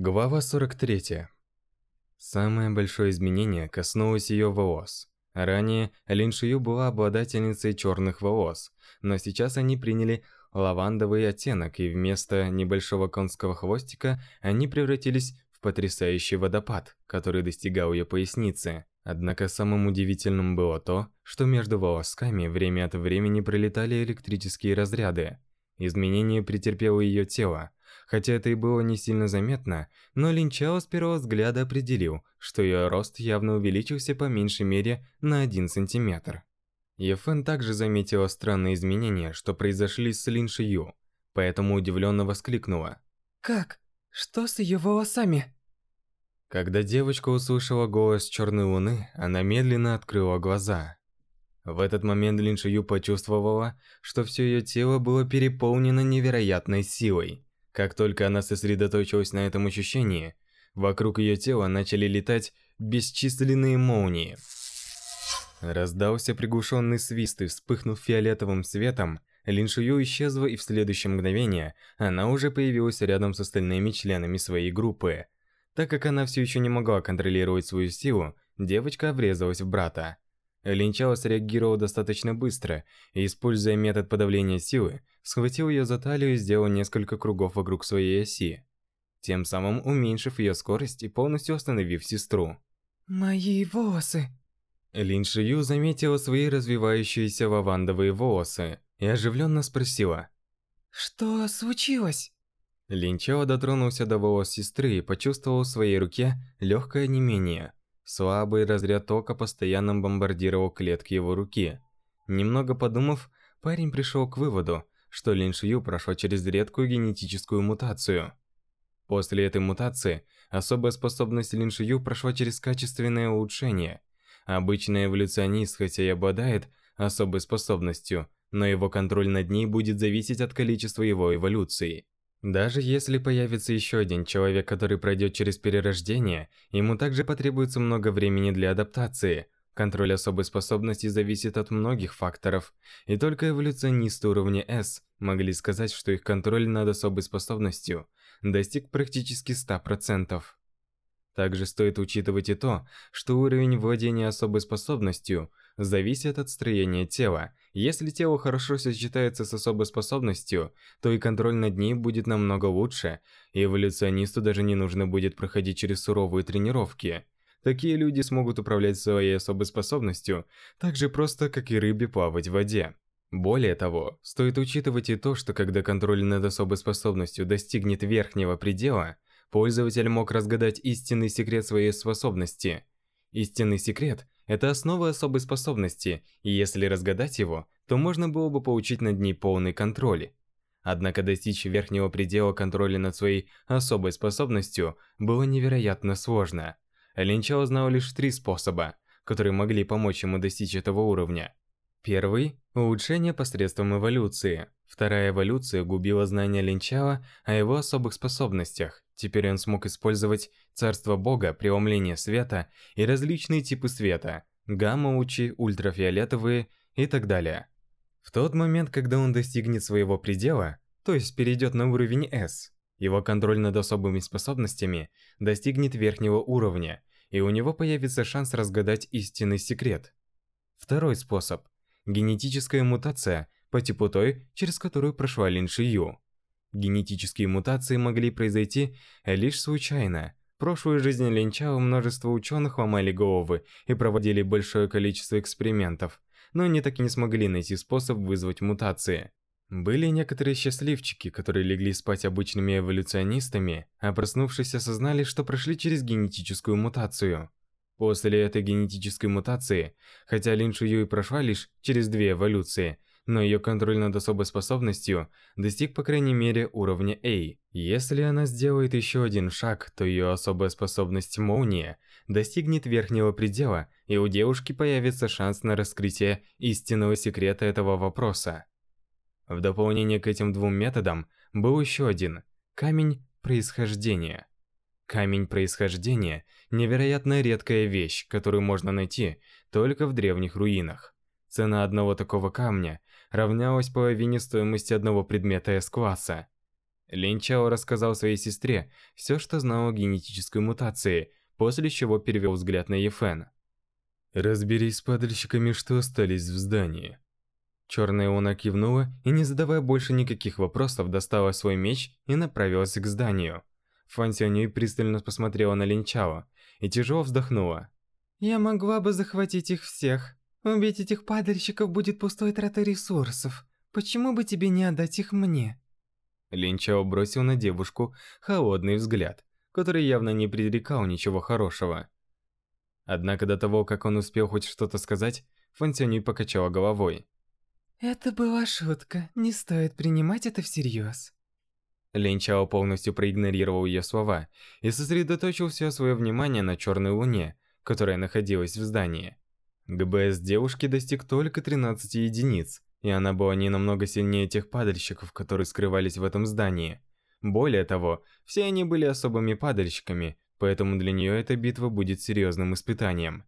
Глава 43. Самое большое изменение коснулось ее волос. Ранее Лин Шию была обладательницей черных волос, но сейчас они приняли лавандовый оттенок, и вместо небольшого конского хвостика они превратились в потрясающий водопад, который достигал ее поясницы. Однако самым удивительным было то, что между волосками время от времени пролетали электрические разряды. Изменение претерпело ее тело – Хотя это и было не сильно заметно, но Линчао с первого взгляда определил, что ее рост явно увеличился по меньшей мере на один сантиметр. Ефен также заметила странные изменения, что произошли с Лин Шию, поэтому удивленно воскликнула. «Как? Что с ее волосами?» Когда девочка услышала голос Черной Луны, она медленно открыла глаза. В этот момент Лин Шию почувствовала, что все ее тело было переполнено невероятной силой. Как только она сосредоточилась на этом ощущении, вокруг ее тела начали летать бесчисленные молнии. Раздался приглушенный свист и вспыхнув фиолетовым светом, Лин Шую исчезла и в следующее мгновение она уже появилась рядом с остальными членами своей группы. Так как она все еще не могла контролировать свою силу, девочка врезалась в брата. Линчао среагировал достаточно быстро, и, используя метод подавления силы, схватил ее за талию и сделал несколько кругов вокруг своей оси, тем самым уменьшив ее скорость и полностью остановив сестру. «Мои волосы!» Лин Шию заметила свои развивающиеся лавандовые волосы и оживленно спросила. «Что случилось?» Лин Чао дотронулся до волос сестры и почувствовал в своей руке легкое онемение. Слабый разряд тока постоянно бомбардировал клетки его руки. Немного подумав, парень пришел к выводу, что Лин Шью прошло через редкую генетическую мутацию. После этой мутации особая способность Лин Шью прошла через качественное улучшение. Обычный эволюционист, хотя и обладает особой способностью, но его контроль над ней будет зависеть от количества его эволюции. Даже если появится еще один человек, который пройдет через перерождение, ему также потребуется много времени для адаптации – Контроль особой способности зависит от многих факторов, и только эволюционисты уровня S могли сказать, что их контроль над особой способностью достиг практически 100%. Также стоит учитывать и то, что уровень владения особой способностью зависит от строения тела. Если тело хорошо сочетается с особой способностью, то и контроль над ней будет намного лучше, и эволюционисту даже не нужно будет проходить через суровые тренировки – Такие люди смогут управлять своей особой способностью, так же просто, как и рыбе плавать в воде. Более того, стоит учитывать и то, что когда контроль над особой способностью достигнет верхнего предела, пользователь мог разгадать истинный секрет своей способности. Истинный секрет – это основа особой способности, и если разгадать его, то можно было бы получить над ней полный контроль. Однако достичь верхнего предела контроля над своей особой способностью было невероятно сложно. Линчао знал лишь три способа, которые могли помочь ему достичь этого уровня. Первый – улучшение посредством эволюции. Вторая эволюция губила знания Линчао о его особых способностях. Теперь он смог использовать царство бога, преломление света и различные типы света – гамма-лучи, ультрафиолетовые и так далее. В тот момент, когда он достигнет своего предела, то есть перейдет на уровень S, его контроль над особыми способностями достигнет верхнего уровня, и у него появится шанс разгадать истинный секрет. Второй способ – генетическая мутация по типу той, через которую прошла Лин Шию. Генетические мутации могли произойти лишь случайно. В прошлую жизнь Лин Чао множество ученых ломали головы и проводили большое количество экспериментов, но они так и не смогли найти способ вызвать мутации. Были некоторые счастливчики, которые легли спать обычными эволюционистами, а проснувшись осознали, что прошли через генетическую мутацию. После этой генетической мутации, хотя Лин Шую и прошла лишь через две эволюции, но ее контроль над особой способностью достиг по крайней мере уровня A. Если она сделает еще один шаг, то ее особая способность Молния достигнет верхнего предела, и у девушки появится шанс на раскрытие истинного секрета этого вопроса. В дополнение к этим двум методам был еще один – камень происхождения. Камень происхождения – невероятно редкая вещь, которую можно найти только в древних руинах. Цена одного такого камня равнялась половине стоимости одного предмета С-класса. Лин рассказал своей сестре все, что знал о генетической мутации, после чего перевел взгляд на Ефен. «Разберись с падальщиками, что остались в здании. Черная Уна кивнула и, не задавая больше никаких вопросов, достала свой меч и направилась к зданию. Фан Сянюй пристально посмотрела на Линчао и тяжело вздохнула. «Я могла бы захватить их всех. Убить этих падальщиков будет пустой тратой ресурсов. Почему бы тебе не отдать их мне?» Линчао бросил на девушку холодный взгляд, который явно не предрекал ничего хорошего. Однако до того, как он успел хоть что-то сказать, Фан Сянюй покачала головой. Это была шутка. Не стоит принимать это всерьез. Лин полностью проигнорировал ее слова и сосредоточил все свое внимание на черной луне, которая находилась в здании. ГБС девушки достиг только 13 единиц, и она была не намного сильнее тех падальщиков, которые скрывались в этом здании. Более того, все они были особыми падальщиками, поэтому для нее эта битва будет серьезным испытанием.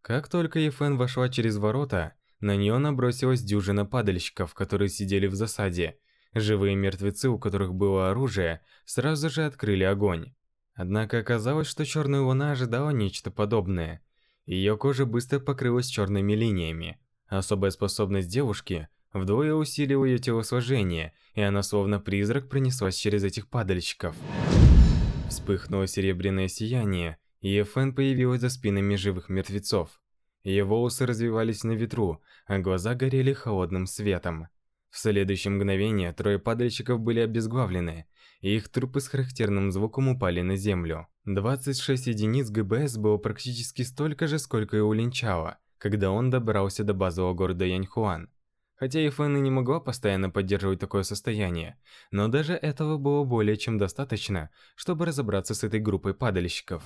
Как только Ефен вошла через ворота, на нее набросилась дюжина падальщиков, которые сидели в засаде. Живые мертвецы, у которых было оружие, сразу же открыли огонь. Однако оказалось, что черная луна ожидала нечто подобное. Ее кожа быстро покрылась черными линиями. Особая способность девушки вдвое усилила ее телосложение, и она словно призрак пронеслась через этих падальщиков. Вспыхнуло серебряное сияние, и Фэн появилась за спинами живых мертвецов. Его усы развивались на ветру, а глаза горели холодным светом. В следующее мгновение трое падальщиков были обезглавлены, и их трупы с характерным звуком упали на землю. 26 единиц ГБС было практически столько же, сколько и у Линчао, когда он добрался до базового города Яньхуан. Хотя и Фэн и не могла постоянно поддерживать такое состояние, но даже этого было более чем достаточно, чтобы разобраться с этой группой падальщиков.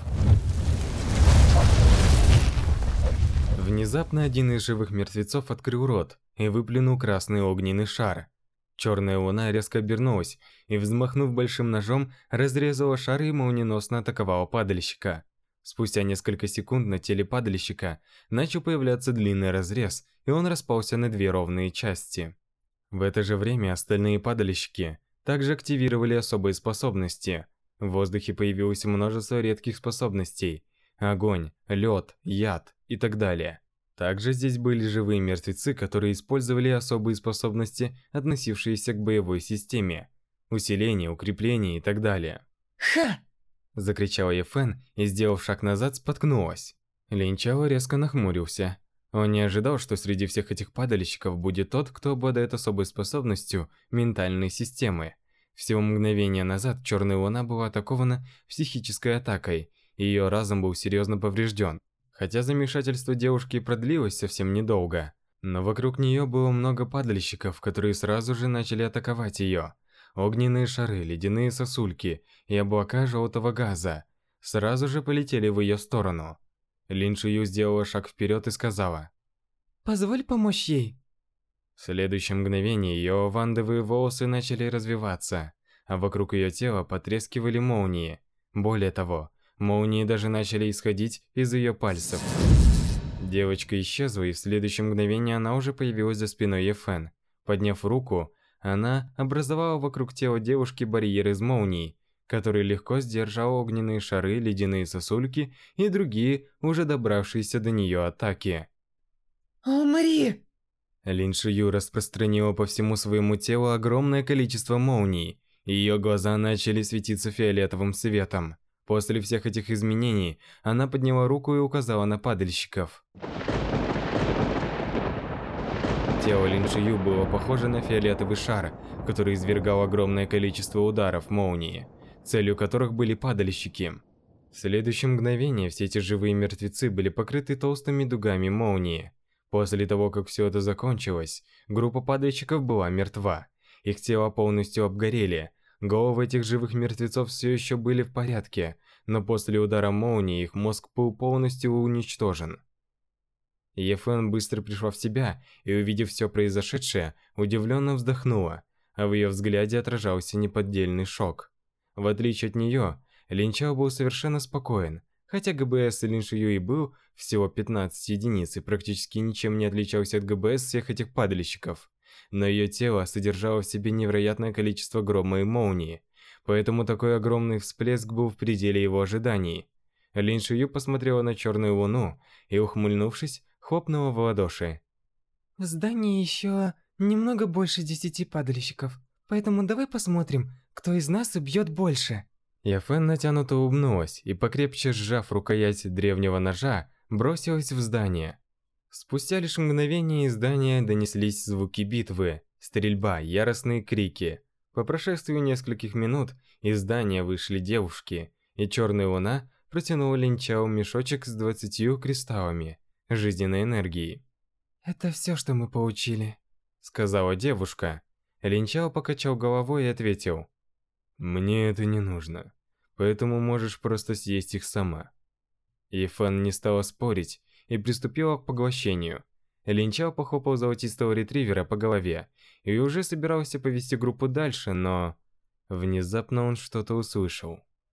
Внезапно один из живых мертвецов открыл рот и выплюнул красный огненный шар. Черная луна резко обернулась и, взмахнув большим ножом, разрезала шар и молниеносно атаковала падальщика. Спустя несколько секунд на теле падальщика начал появляться длинный разрез, и он распался на две ровные части. В это же время остальные падальщики также активировали особые способности. В воздухе появилось множество редких способностей – огонь, лед, яд и так далее. Также здесь были живые мертвецы, которые использовали особые способности, относившиеся к боевой системе. Усиление, укрепление и так далее. «Ха!» – закричала Ефен и, сделав шаг назад, споткнулась. Линчао резко нахмурился. Он не ожидал, что среди всех этих падальщиков будет тот, кто обладает особой способностью ментальной системы. Всего мгновение назад Черная Луна была атакована психической атакой и ее разум был серьезно поврежден. Хотя замешательство девушки продлилось совсем недолго, но вокруг нее было много падальщиков, которые сразу же начали атаковать ее. Огненные шары, ледяные сосульки и облака желтого газа сразу же полетели в ее сторону. Лин Шую сделала шаг вперед и сказала. «Позволь помочь ей». В следующем мгновении ее вандовые волосы начали развиваться, а вокруг ее тела потрескивали молнии. Более того, Молнии даже начали исходить из ее пальцев. Девочка исчезла, и в следующем мгновении она уже появилась за спиной Ефен. Подняв руку, она образовала вокруг тела девушки барьер из молний, который легко сдержал огненные шары, ледяные сосульки и другие, уже добравшиеся до нее атаки. «Умри!» Лин Шию распространила по всему своему телу огромное количество молний, и ее глаза начали светиться фиолетовым светом. После всех этих изменений она подняла руку и указала на падальщиков. Тело Линшию было похоже на фиолетовый шар, который извергал огромное количество ударов молнии, целью которых были падальщики. В следующее мгновение все эти живые мертвецы были покрыты толстыми дугами молнии. После того, как все это закончилось, группа падальщиков была мертва. Их тела полностью обгорели, Головы этих живых мертвецов все еще были в порядке, но после удара молнии их мозг был полностью уничтожен. Ефен быстро пришла в себя и, увидев все произошедшее, удивленно вздохнула, а в ее взгляде отражался неподдельный шок. В отличие от нее, Линчао был совершенно спокоен, хотя ГБС Линшию и был всего 15 единиц и практически ничем не отличался от ГБС всех этих падальщиков но ее тело содержало в себе невероятное количество грома и молнии, поэтому такой огромный всплеск был в пределе его ожиданий. Лин Шую посмотрела на черную луну и, ухмыльнувшись, хлопнула в ладоши. «В здании еще немного больше десяти падальщиков, поэтому давай посмотрим, кто из нас убьет больше». Яфен натянуто улыбнулась и, покрепче сжав рукоять древнего ножа, бросилась в здание. Спустя лишь мгновение из здания донеслись звуки битвы, стрельба, яростные крики. По прошествию нескольких минут из здания вышли девушки, и черная луна протянула Линчао мешочек с двадцатью кристаллами жизненной энергии. «Это все, что мы получили», — сказала девушка. Линчао покачал головой и ответил. «Мне это не нужно, поэтому можешь просто съесть их сама». Ефан не стала спорить и приступила к поглощению. Линчао похлопал золотистого ретривера по голове и уже собирался повести группу дальше, но... Внезапно он что-то услышал.